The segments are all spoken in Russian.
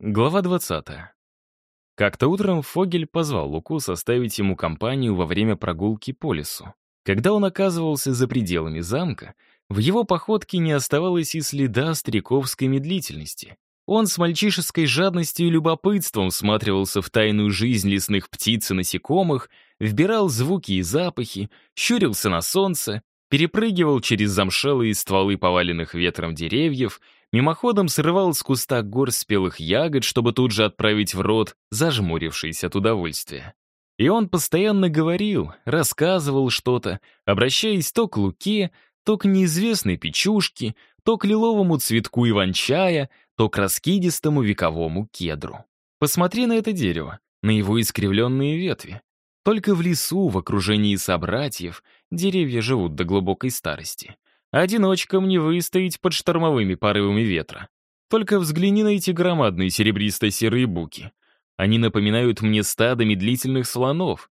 Глава 20. Как-то утром Фогель позвал Луку составить ему компанию во время прогулки по лесу. Когда он оказывался за пределами замка, в его походке не оставалось и следа стариковской медлительности. Он с мальчишеской жадностью и любопытством всматривался в тайную жизнь лесных птиц и насекомых, вбирал звуки и запахи, щурился на солнце, перепрыгивал через замшелые стволы поваленных ветром деревьев — Мимоходом срывал с куста гор спелых ягод, чтобы тут же отправить в рот, зажмурившись от удовольствия. И он постоянно говорил, рассказывал что-то, обращаясь то к Луке, то к неизвестной печушке, то к лиловому цветку иван-чая, то к раскидистому вековому кедру. Посмотри на это дерево, на его искривленные ветви. Только в лесу, в окружении собратьев, деревья живут до глубокой старости. Одиночкам не выстоять под штормовыми порывами ветра. Только взгляни на эти громадные серебристо-серые буки. Они напоминают мне стадо медлительных слонов.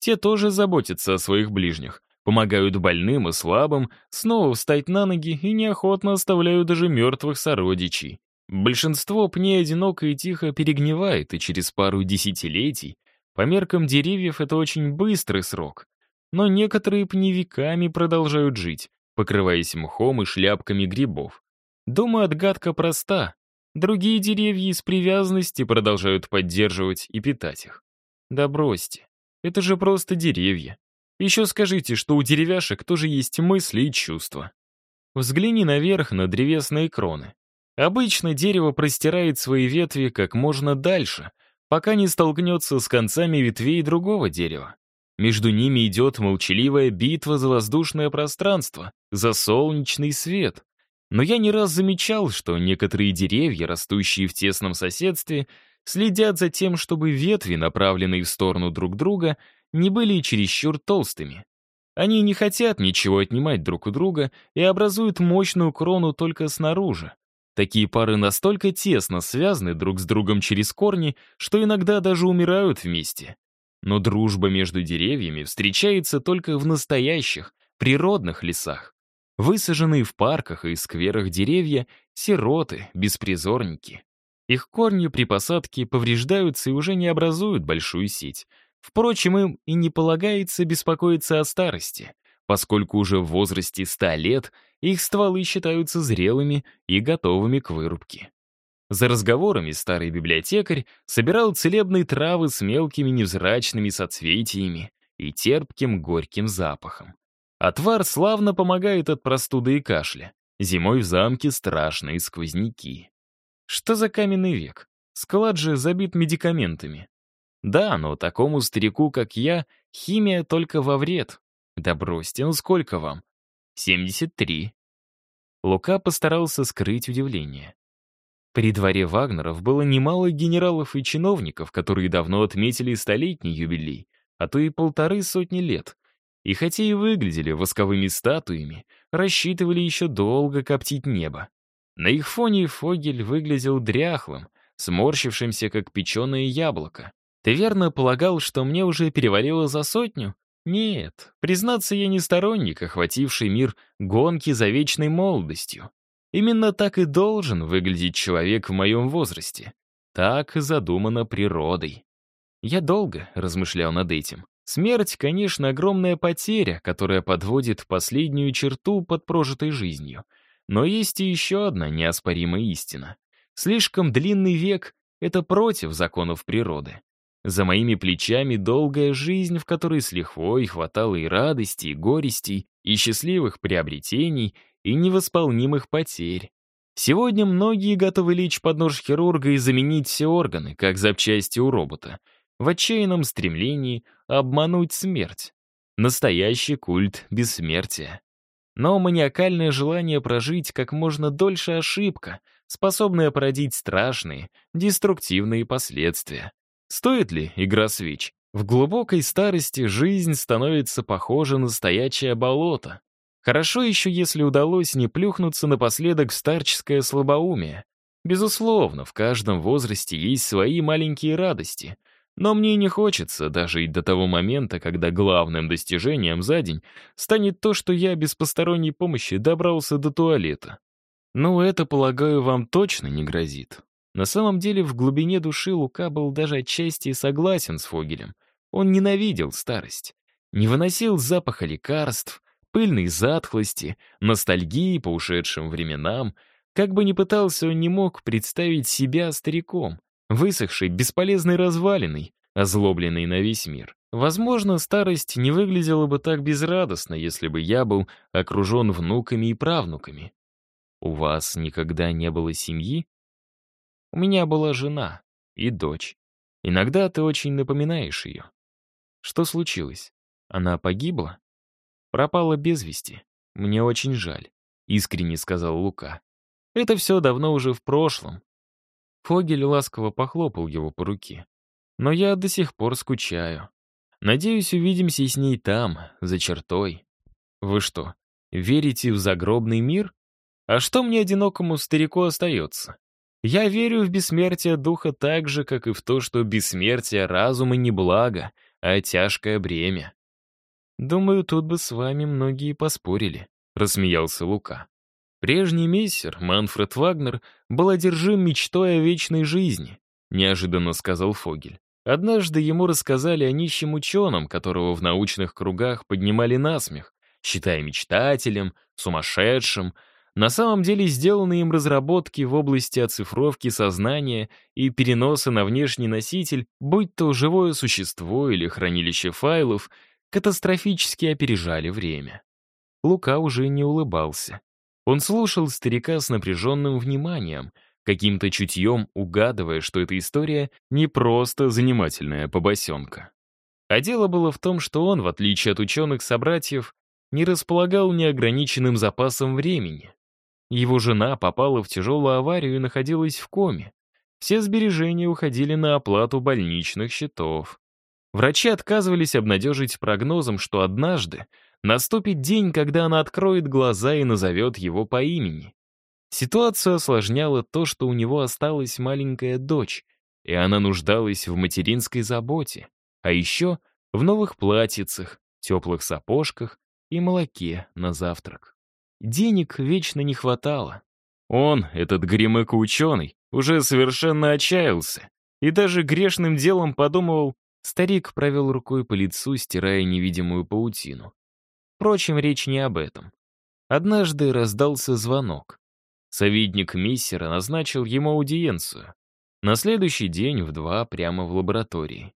Те тоже заботятся о своих ближних, помогают больным и слабым снова встать на ноги и неохотно оставляют даже мертвых сородичей. Большинство пней одиноко и тихо перегнивает, и через пару десятилетий, по меркам деревьев это очень быстрый срок. Но некоторые пни веками продолжают жить, покрываясь мхом и шляпками грибов. Думаю, отгадка проста. Другие деревья из привязанности продолжают поддерживать и питать их. Да бросьте. Это же просто деревья. Еще скажите, что у деревяшек тоже есть мысли и чувства. Взгляни наверх на древесные кроны. Обычно дерево простирает свои ветви как можно дальше, пока не столкнется с концами ветвей другого дерева. Между ними идет молчаливая битва за воздушное пространство, за солнечный свет. Но я не раз замечал, что некоторые деревья, растущие в тесном соседстве, следят за тем, чтобы ветви, направленные в сторону друг друга, не были чересчур толстыми. Они не хотят ничего отнимать друг у друга и образуют мощную крону только снаружи. Такие пары настолько тесно связаны друг с другом через корни, что иногда даже умирают вместе. Но дружба между деревьями встречается только в настоящих, природных лесах. Высаженные в парках и скверах деревья — сироты, беспризорники. Их корни при посадке повреждаются и уже не образуют большую сеть. Впрочем, им и не полагается беспокоиться о старости, поскольку уже в возрасте 100 лет их стволы считаются зрелыми и готовыми к вырубке. За разговорами старый библиотекарь собирал целебные травы с мелкими невзрачными соцветиями и терпким горьким запахом. Отвар славно помогает от простуды и кашля. Зимой в замке страшные сквозняки. Что за каменный век? Склад же забит медикаментами. Да, но такому старику, как я, химия только во вред. Да бросьте, ну сколько вам? 73. Лука постарался скрыть удивление. При дворе Вагнеров было немало генералов и чиновников, которые давно отметили столетний юбилей, а то и полторы сотни лет. И хотя и выглядели восковыми статуями, рассчитывали еще долго коптить небо. На их фоне Фогель выглядел дряхлым, сморщившимся, как печеное яблоко. Ты верно полагал, что мне уже перевалило за сотню? Нет, признаться, я не сторонник, охвативший мир гонки за вечной молодостью. Именно так и должен выглядеть человек в моем возрасте. Так задумано природой. Я долго размышлял над этим. Смерть, конечно, огромная потеря, которая подводит последнюю черту под прожитой жизнью. Но есть и еще одна неоспоримая истина. Слишком длинный век — это против законов природы. За моими плечами долгая жизнь, в которой с лихвой хватало и радости, и горестей, и счастливых приобретений, и невосполнимых потерь. Сегодня многие готовы лечь под нож хирурга и заменить все органы, как запчасти у робота, в отчаянном стремлении обмануть смерть. Настоящий культ бессмертия. Но маниакальное желание прожить как можно дольше ошибка, способная породить страшные, деструктивные последствия. Стоит ли игра свеч? В глубокой старости жизнь становится похожа на стоячее болото, Хорошо еще, если удалось не плюхнуться напоследок в старческое слабоумие. Безусловно, в каждом возрасте есть свои маленькие радости. Но мне не хочется дожить до того момента, когда главным достижением за день станет то, что я без посторонней помощи добрался до туалета. Ну, это, полагаю, вам точно не грозит. На самом деле, в глубине души Лука был даже отчасти согласен с Фогелем. Он ненавидел старость. Не выносил запаха лекарств, пыльной затхлости, ностальгии по ушедшим временам. Как бы ни пытался, он не мог представить себя стариком, высохшей, бесполезной развалиной, озлобленной на весь мир. Возможно, старость не выглядела бы так безрадостно, если бы я был окружен внуками и правнуками. У вас никогда не было семьи? У меня была жена и дочь. Иногда ты очень напоминаешь ее. Что случилось? Она погибла? Пропала без вести. Мне очень жаль, искренне сказал Лука. Это все давно уже в прошлом. Фогель ласково похлопал его по руке. Но я до сих пор скучаю. Надеюсь, увидимся с ней там, за чертой. Вы что, верите в загробный мир? А что мне, одинокому старику, остается? Я верю в бессмертие духа так же, как и в то, что бессмертие разума не благо, а тяжкое бремя. Думаю, тут бы с вами многие поспорили, рассмеялся Лука. Прежний мессер, Манфред Вагнер, был одержим мечтой о вечной жизни, неожиданно сказал Фогель. Однажды ему рассказали о нищем ученом, которого в научных кругах поднимали насмех, считая мечтателем, сумасшедшим, на самом деле сделанные им разработки в области оцифровки сознания и переноса на внешний носитель, будь то живое существо или хранилище файлов, катастрофически опережали время. Лука уже не улыбался. Он слушал старика с напряженным вниманием, каким-то чутьем угадывая, что эта история не просто занимательная побосенка. А дело было в том, что он, в отличие от ученых-собратьев, не располагал неограниченным запасом времени. Его жена попала в тяжелую аварию и находилась в коме. Все сбережения уходили на оплату больничных счетов. Врачи отказывались обнадежить прогнозом, что однажды наступит день, когда она откроет глаза и назовет его по имени. Ситуацию осложняло то, что у него осталась маленькая дочь, и она нуждалась в материнской заботе, а еще в новых платьицах, теплых сапожках и молоке на завтрак. Денег вечно не хватало. Он, этот гремыко-ученый, уже совершенно отчаялся и даже грешным делом подумывал, старик провел рукой по лицу, стирая невидимую паутину. Впрочем, речь не об этом. Однажды раздался звонок. Советник Миссера назначил ему аудиенцию. На следующий день в два прямо в лаборатории.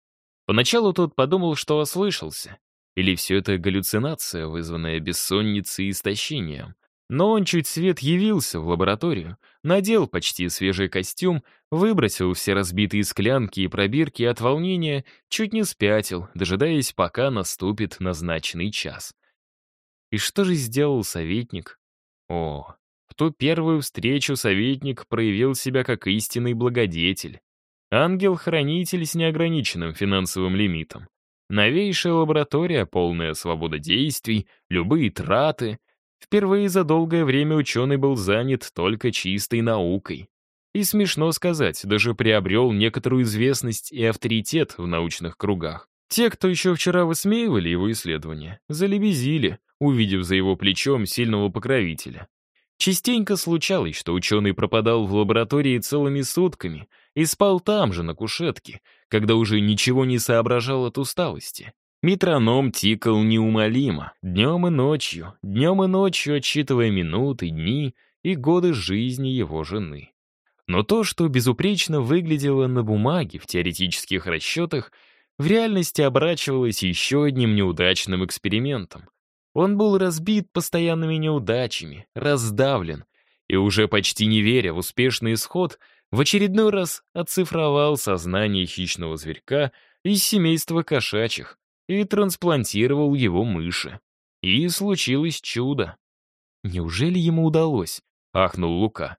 Поначалу тот подумал, что ослышался. Или все это галлюцинация, вызванная бессонницей и истощением. Но он чуть свет явился в лабораторию, надел почти свежий костюм, выбросил все разбитые склянки и пробирки от волнения, чуть не спятил, дожидаясь, пока наступит назначенный час. И что же сделал советник? О, в ту первую встречу советник проявил себя как истинный благодетель. Ангел-хранитель с неограниченным финансовым лимитом. Новейшая лаборатория, полная свобода действий, любые траты. Впервые за долгое время ученый был занят только чистой наукой. И смешно сказать, даже приобрел некоторую известность и авторитет в научных кругах. Те, кто еще вчера высмеивали его исследования, залебезили, увидев за его плечом сильного покровителя. Частенько случалось, что ученый пропадал в лаборатории целыми сутками и спал там же, на кушетке, когда уже ничего не соображал от усталости. Метроном тикал неумолимо, днем и ночью, днем и ночью отсчитывая минуты, дни и годы жизни его жены. Но то, что безупречно выглядело на бумаге в теоретических расчетах, в реальности оборачивалось еще одним неудачным экспериментом. Он был разбит постоянными неудачами, раздавлен, и уже почти не веря в успешный исход, в очередной раз оцифровал сознание хищного зверька из семейства кошачьих и трансплантировал его мыши. И случилось чудо. «Неужели ему удалось?» — ахнул Лука.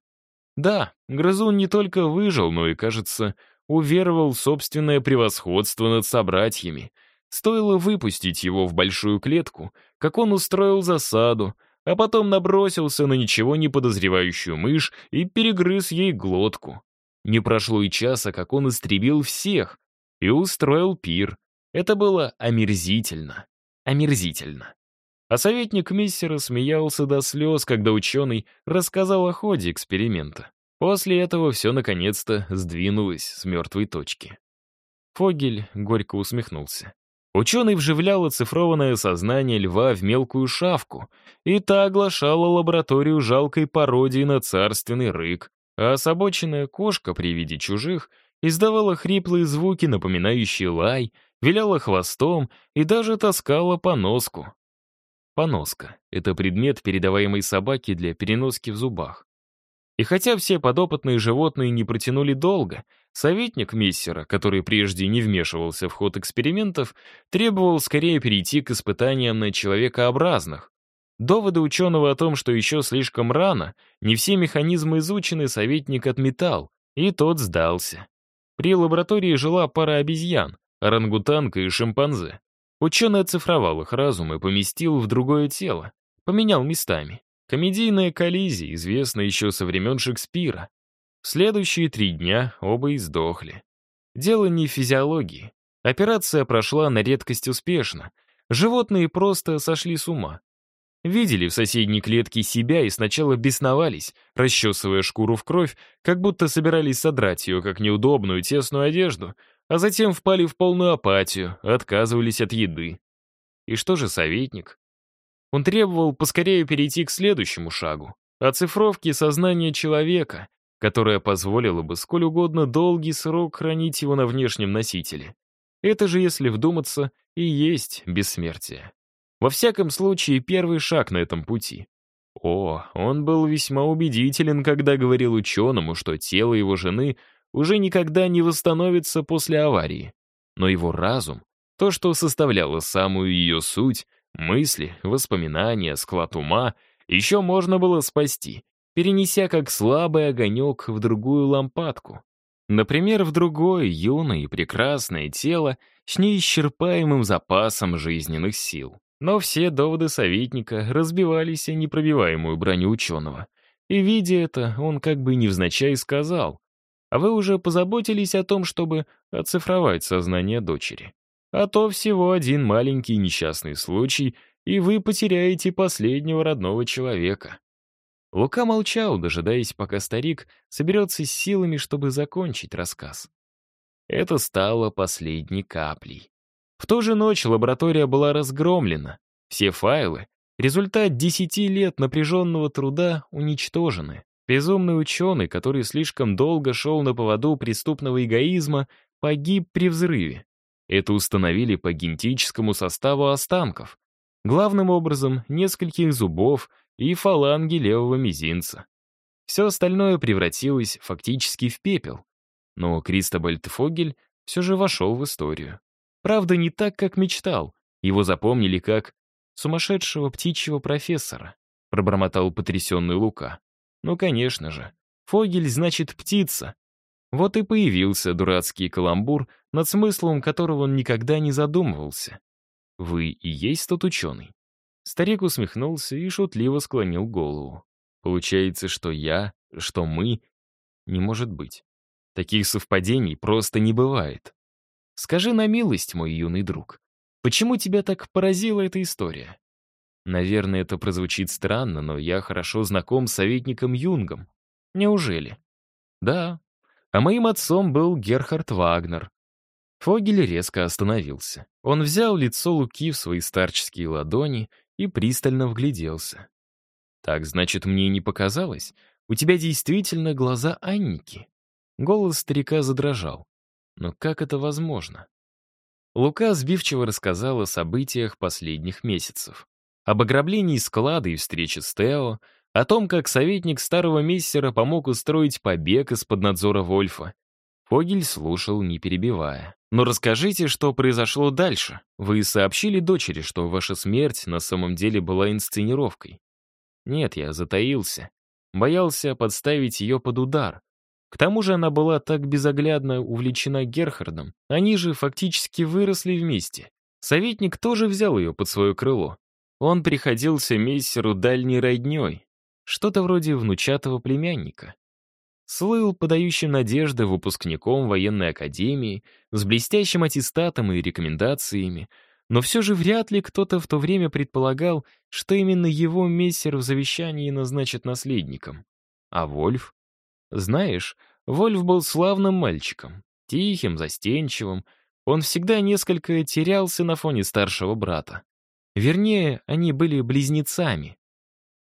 Да, грызун не только выжил, но и, кажется, уверовал в собственное превосходство над собратьями — Стоило выпустить его в большую клетку, как он устроил засаду, а потом набросился на ничего не подозревающую мышь и перегрыз ей глотку. Не прошло и часа, как он истребил всех и устроил пир. Это было омерзительно. Омерзительно. А советник миссера смеялся до слез, когда ученый рассказал о ходе эксперимента. После этого все наконец-то сдвинулось с мертвой точки. Фогель горько усмехнулся. Ученый вживлял оцифрованное сознание льва в мелкую шавку, и та оглашала лабораторию жалкой пародией на царственный рык, а особоченная кошка при виде чужих издавала хриплые звуки, напоминающие лай, виляла хвостом и даже таскала поноску. Поноска — это предмет, передаваемый собаке для переноски в зубах. И хотя все подопытные животные не протянули долго, советник Мессера, который прежде не вмешивался в ход экспериментов, требовал скорее перейти к испытаниям на человекообразных. Доводы ученого о том, что еще слишком рано, не все механизмы изучены, советник отметал, и тот сдался. При лаборатории жила пара обезьян, орангутанка и шимпанзе. Ученый оцифровал их разум и поместил в другое тело, поменял местами. Комедийная коллизия, известна еще со времен Шекспира. В следующие три дня оба издохли. Дело не в физиологии. Операция прошла на редкость успешно. Животные просто сошли с ума. Видели в соседней клетке себя и сначала бесновались, расчесывая шкуру в кровь, как будто собирались содрать ее как неудобную тесную одежду, а затем впали в полную апатию, отказывались от еды. И что же советник? Он требовал поскорее перейти к следующему шагу — оцифровке сознания человека, которая позволила бы сколь угодно долгий срок хранить его на внешнем носителе. Это же, если вдуматься, и есть бессмертие. Во всяком случае, первый шаг на этом пути. О, он был весьма убедителен, когда говорил ученому, что тело его жены уже никогда не восстановится после аварии. Но его разум, то, что составляло самую ее суть, Мысли, воспоминания, склад ума еще можно было спасти, перенеся как слабый огонек в другую лампадку. Например, в другое юное и прекрасное тело с неисчерпаемым запасом жизненных сил. Но все доводы советника разбивались о непробиваемую броню ученого. И, видя это, он как бы невзначай сказал, «А вы уже позаботились о том, чтобы оцифровать сознание дочери?» А то всего один маленький несчастный случай, и вы потеряете последнего родного человека. Лука молчал, дожидаясь, пока старик соберется с силами, чтобы закончить рассказ. Это стало последней каплей. В ту же ночь лаборатория была разгромлена. Все файлы, результат десяти лет напряженного труда, уничтожены. Безумный ученый, который слишком долго шел на поводу преступного эгоизма, погиб при взрыве. Это установили по генетическому составу останков. Главным образом, нескольких зубов и фаланги левого мизинца. Все остальное превратилось фактически в пепел. Но Кристобальд Фогель все же вошел в историю. Правда, не так, как мечтал. Его запомнили как сумасшедшего птичьего профессора, пробормотал потрясенный Лука. Ну, конечно же. Фогель значит птица, вот и появился дурацкий каламбур, над смыслом которого он никогда не задумывался. «Вы и есть тот ученый?» Старик усмехнулся и шутливо склонил голову. «Получается, что я, что мы...» Не может быть. Таких совпадений просто не бывает. Скажи на милость, мой юный друг, почему тебя так поразила эта история? Наверное, это прозвучит странно, но я хорошо знаком с советником Юнгом. Неужели? Да, а моим отцом был Герхард Вагнер. Фогель резко остановился. Он взял лицо Луки в свои старческие ладони и пристально вгляделся. «Так, значит, мне не показалось? У тебя действительно глаза Анники?» Голос старика задрожал. «Но как это возможно?» Лука сбивчиво рассказал о событиях последних месяцев. Об ограблении склада и встрече с Тео, о том, как советник старого мессера помог устроить побег из-под надзора Вольфа. Фогель слушал, не перебивая. «Но расскажите, что произошло дальше. Вы сообщили дочери, что ваша смерть на самом деле была инсценировкой?» «Нет, я затаился. Боялся подставить ее под удар. К тому же она была так безоглядно увлечена Герхардом. Они же фактически выросли вместе. Советник тоже взял ее под свое крыло. Он приходился мессеру дальней родней, что-то вроде внучатого племянника. Слыл подающим надежды выпускником военной академии, с блестящим аттестатом и рекомендациями, но все же вряд ли кто-то в то время предполагал, что именно его мессер в завещании назначит наследником. А Вольф? Знаешь, Вольф был славным мальчиком, тихим, застенчивым. Он всегда несколько терялся на фоне старшего брата. Вернее, они были близнецами.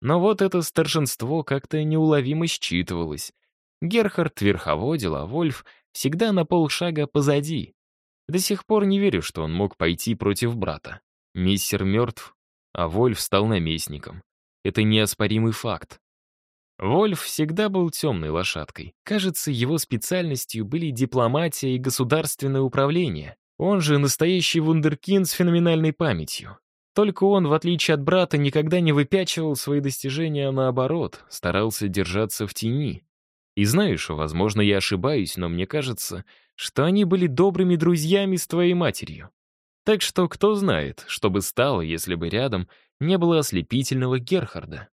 Но вот это старшинство как-то неуловимо считывалось. Герхард верховодил, а Вольф всегда на полшага позади. До сих пор не верю, что он мог пойти против брата. Миссер мертв, а Вольф стал наместником. Это неоспоримый факт. Вольф всегда был темной лошадкой. Кажется, его специальностью были дипломатия и государственное управление. Он же настоящий вундеркинд с феноменальной памятью. Только он, в отличие от брата, никогда не выпячивал свои достижения, а наоборот, старался держаться в тени. И знаешь, возможно, я ошибаюсь, но мне кажется, что они были добрыми друзьями с твоей матерью. Так что кто знает, что бы стало, если бы рядом не было ослепительного Герхарда.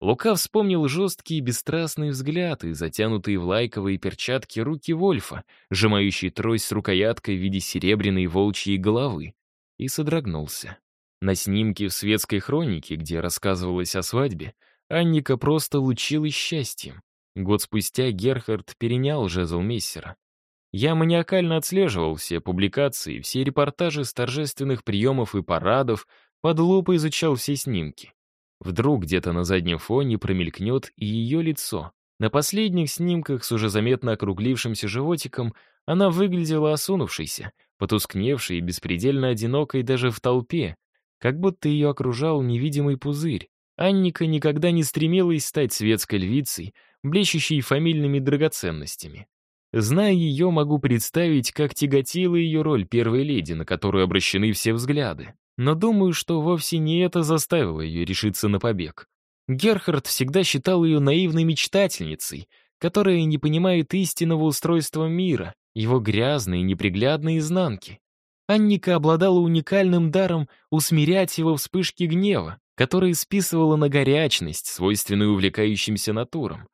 Лука вспомнил жесткий и бесстрастный взгляд и затянутые в лайковые перчатки руки Вольфа, сжимающие трость с рукояткой в виде серебряной волчьей головы, и содрогнулся. На снимке в светской хронике, где рассказывалось о свадьбе, Анника просто лучилась счастьем. Год спустя Герхард перенял жезл Мессера. Я маниакально отслеживал все публикации, все репортажи с торжественных приемов и парадов, под лупой изучал все снимки. Вдруг где-то на заднем фоне промелькнет и ее лицо. На последних снимках с уже заметно округлившимся животиком она выглядела осунувшейся, потускневшей и беспредельно одинокой даже в толпе, как будто ее окружал невидимый пузырь. Анника никогда не стремилась стать светской львицей, блещущей фамильными драгоценностями. Зная ее, могу представить, как тяготила ее роль первой леди, на которую обращены все взгляды. Но думаю, что вовсе не это заставило ее решиться на побег. Герхард всегда считал ее наивной мечтательницей, которая не понимает истинного устройства мира, его грязные, неприглядные изнанки. Анника обладала уникальным даром усмирять его вспышки гнева, которые списывала на горячность, свойственную увлекающимся натурам.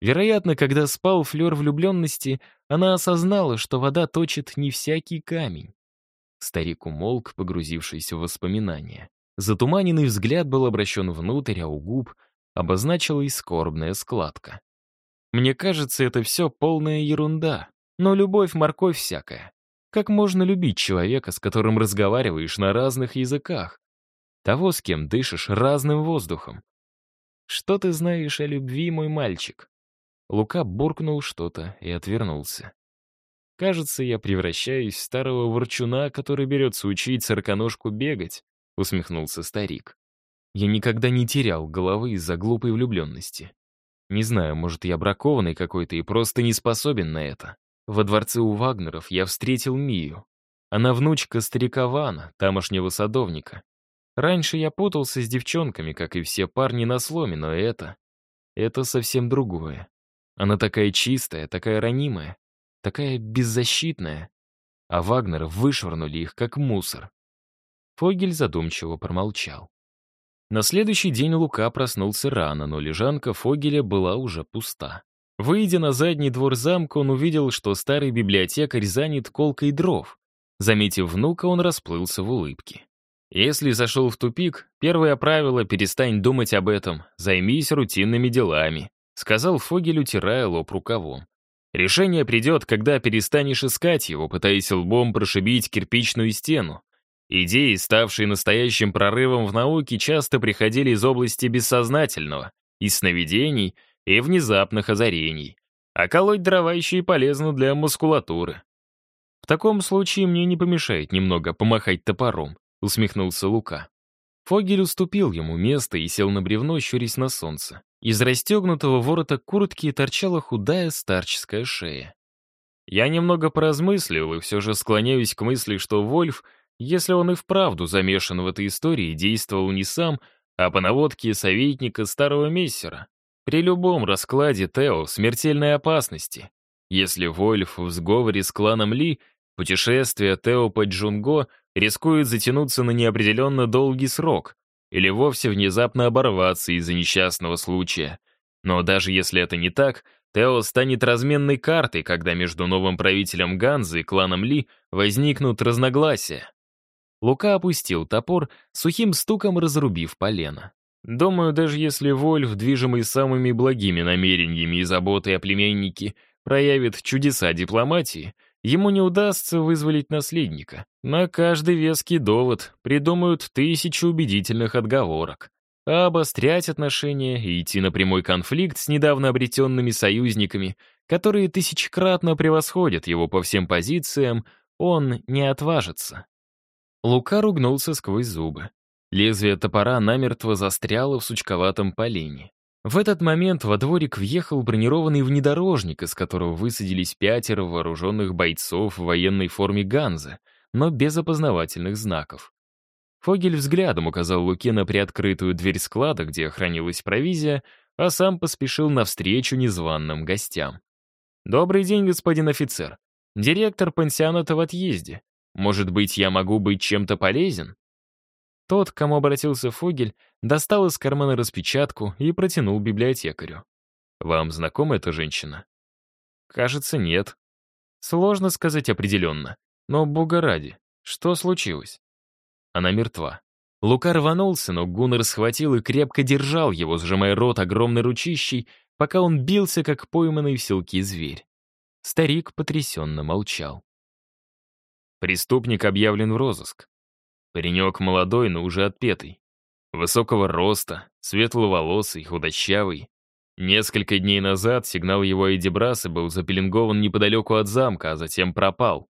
Вероятно, когда спал флер влюбленности, она осознала, что вода точит не всякий камень. Старик умолк, погрузившись в воспоминания. Затуманенный взгляд был обращен внутрь, а у губ обозначилась скорбная складка. Мне кажется, это все полная ерунда. Но любовь — морковь всякая. Как можно любить человека, с которым разговариваешь на разных языках? Того, с кем дышишь разным воздухом. Что ты знаешь о любви, мой мальчик? Лука буркнул что-то и отвернулся. «Кажется, я превращаюсь в старого ворчуна, который берется учить сороконожку бегать», — усмехнулся старик. «Я никогда не терял головы из-за глупой влюбленности. Не знаю, может, я бракованный какой-то и просто не способен на это. Во дворце у Вагнеров я встретил Мию. Она внучка старика Вана, тамошнего садовника. Раньше я путался с девчонками, как и все парни на сломе, но это... Это совсем другое. Она такая чистая, такая ранимая, такая беззащитная. А Вагнера вышвырнули их, как мусор. Фогель задумчиво промолчал. На следующий день Лука проснулся рано, но лежанка Фогеля была уже пуста. Выйдя на задний двор замка, он увидел, что старый библиотекарь занят колкой дров. Заметив внука, он расплылся в улыбке. Если зашел в тупик, первое правило — перестань думать об этом, займись рутинными делами. — сказал Фогель, утирая лоб рукавом. «Решение придет, когда перестанешь искать его, пытаясь лбом прошибить кирпичную стену. Идеи, ставшие настоящим прорывом в науке, часто приходили из области бессознательного, из сновидений и внезапных озарений. А колоть дрова еще и полезно для мускулатуры. «В таком случае мне не помешает немного помахать топором», — усмехнулся Лука. Фогель уступил ему место и сел на бревно, щурясь на солнце. Из расстегнутого ворота куртки торчала худая старческая шея. Я немного поразмыслил и все же склоняюсь к мысли, что Вольф, если он и вправду замешан в этой истории, действовал не сам, а по наводке советника старого мессера. При любом раскладе Тео смертельной опасности. Если Вольф в сговоре с кланом Ли, путешествие Тео по Джунго рискует затянуться на неопределенно долгий срок, или вовсе внезапно оборваться из-за несчастного случая. Но даже если это не так, Тео станет разменной картой, когда между новым правителем Ганзы и кланом Ли возникнут разногласия. Лука опустил топор, сухим стуком разрубив полено. Думаю, даже если Вольф, движимый самыми благими намерениями и заботой о племяннике, проявит чудеса дипломатии, ему не удастся вызволить наследника. На каждый веский довод придумают тысячи убедительных отговорок. А обострять отношения и идти на прямой конфликт с недавно обретенными союзниками, которые тысячекратно превосходят его по всем позициям, он не отважится. Лука ругнулся сквозь зубы. Лезвие топора намертво застряло в сучковатом полене. В этот момент во дворик въехал бронированный внедорожник, из которого высадились пятеро вооруженных бойцов в военной форме Ганза, но без опознавательных знаков. Фогель взглядом указал Луке на приоткрытую дверь склада, где хранилась провизия, а сам поспешил навстречу незваным гостям. «Добрый день, господин офицер. Директор пансионата в отъезде. Может быть, я могу быть чем-то полезен?» Тот, к кому обратился Фогель, достал из кармана распечатку и протянул библиотекарю. «Вам знакома эта женщина?» «Кажется, нет. Сложно сказать определенно. Но, бога ради, что случилось?» Она мертва. Лука рванулся, но Гуннер схватил и крепко держал его, сжимая рот огромной ручищей, пока он бился, как пойманный в селки зверь. Старик потрясенно молчал. Преступник объявлен в розыск. Паренек молодой, но уже отпетый. Высокого роста, светловолосый, худощавый. Несколько дней назад сигнал его Эдибраса был запеленгован неподалеку от замка, а затем пропал.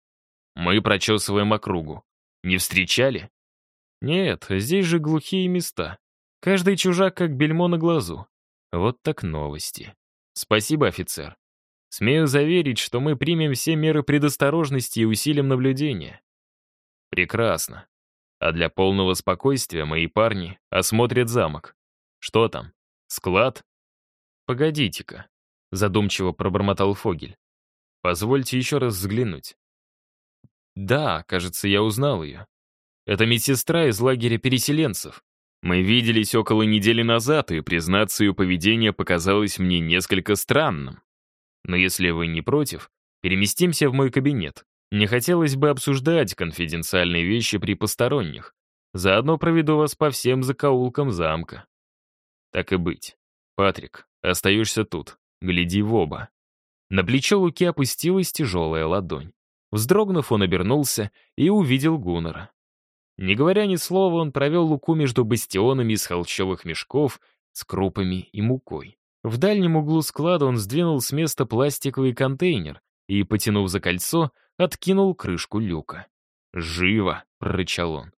Мы прочесываем округу. Не встречали? Нет, здесь же глухие места. Каждый чужак как бельмо на глазу. Вот так новости. Спасибо, офицер. Смею заверить, что мы примем все меры предосторожности и усилим наблюдение. Прекрасно. А для полного спокойствия мои парни осмотрят замок. Что там? Склад? Погодите-ка, задумчиво пробормотал Фогель. Позвольте еще раз взглянуть. Да, кажется, я узнал ее. Это медсестра из лагеря переселенцев. Мы виделись около недели назад, и, признаться, ее поведение показалось мне несколько странным. Но если вы не против, переместимся в мой кабинет. Не хотелось бы обсуждать конфиденциальные вещи при посторонних. Заодно проведу вас по всем закоулкам замка. Так и быть. Патрик, остаешься тут. Гляди в оба. На плечо Луки опустилась тяжелая ладонь. Вздрогнув, он обернулся и увидел Гуннера. Не говоря ни слова, он провел Луку между бастионами из холщовых мешков с крупами и мукой. В дальнем углу склада он сдвинул с места пластиковый контейнер и, потянув за кольцо, откинул крышку люка. «Живо!» — прорычал он.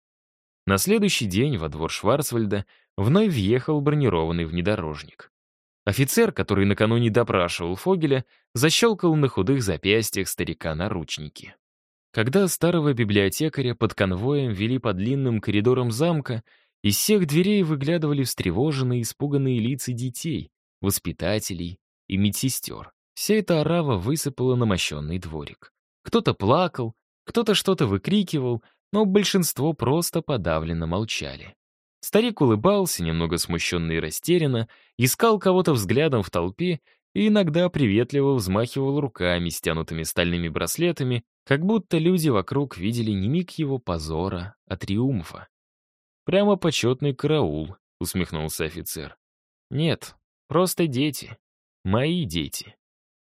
На следующий день во двор Шварцвальда вновь въехал бронированный внедорожник. Офицер, который накануне допрашивал Фогеля, защелкал на худых запястьях старика наручники. Когда старого библиотекаря под конвоем вели по длинным коридорам замка, из всех дверей выглядывали встревоженные, испуганные лица детей, воспитателей и медсестер. Вся эта орава высыпала на мощенный дворик. Кто-то плакал, кто-то что-то выкрикивал, но большинство просто подавленно молчали. Старик улыбался, немного смущенно и растерянно, искал кого-то взглядом в толпе и иногда приветливо взмахивал руками, стянутыми стальными браслетами, как будто люди вокруг видели не миг его позора, а триумфа. «Прямо почетный караул», — усмехнулся офицер. «Нет, просто дети. Мои дети».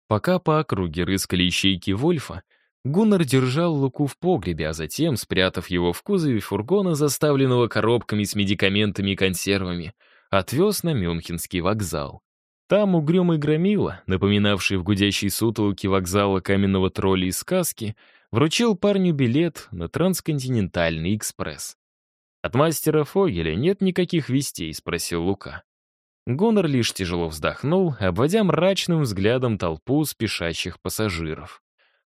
Пока по округе рыскали ищейки Вольфа, Гуннар держал Луку в погребе, а затем, спрятав его в кузове фургона, заставленного коробками с медикаментами и консервами, отвез на Мюнхенский вокзал. Там угрюмый громила, напоминавший в гудящей сутолке вокзала каменного тролля из сказки, вручил парню билет на трансконтинентальный экспресс. «От мастера Фогеля нет никаких вестей?» — спросил Лука. Гуннар лишь тяжело вздохнул, обводя мрачным взглядом толпу спешащих пассажиров.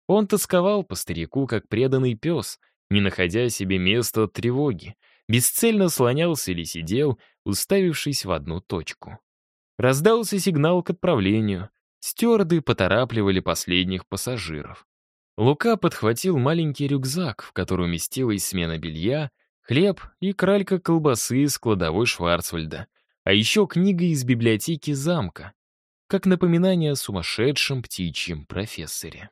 Он тосковал по старику, как преданный пес, не находя себе места от тревоги, бесцельно слонялся или сидел, уставившись в одну точку. Раздался сигнал к отправлению. Стюарды поторапливали последних пассажиров. Лука подхватил маленький рюкзак, в который уместилась смена белья, хлеб и кралька колбасы из кладовой Шварцвальда, а еще книга из библиотеки замка, как напоминание о сумасшедшем птичьем профессоре.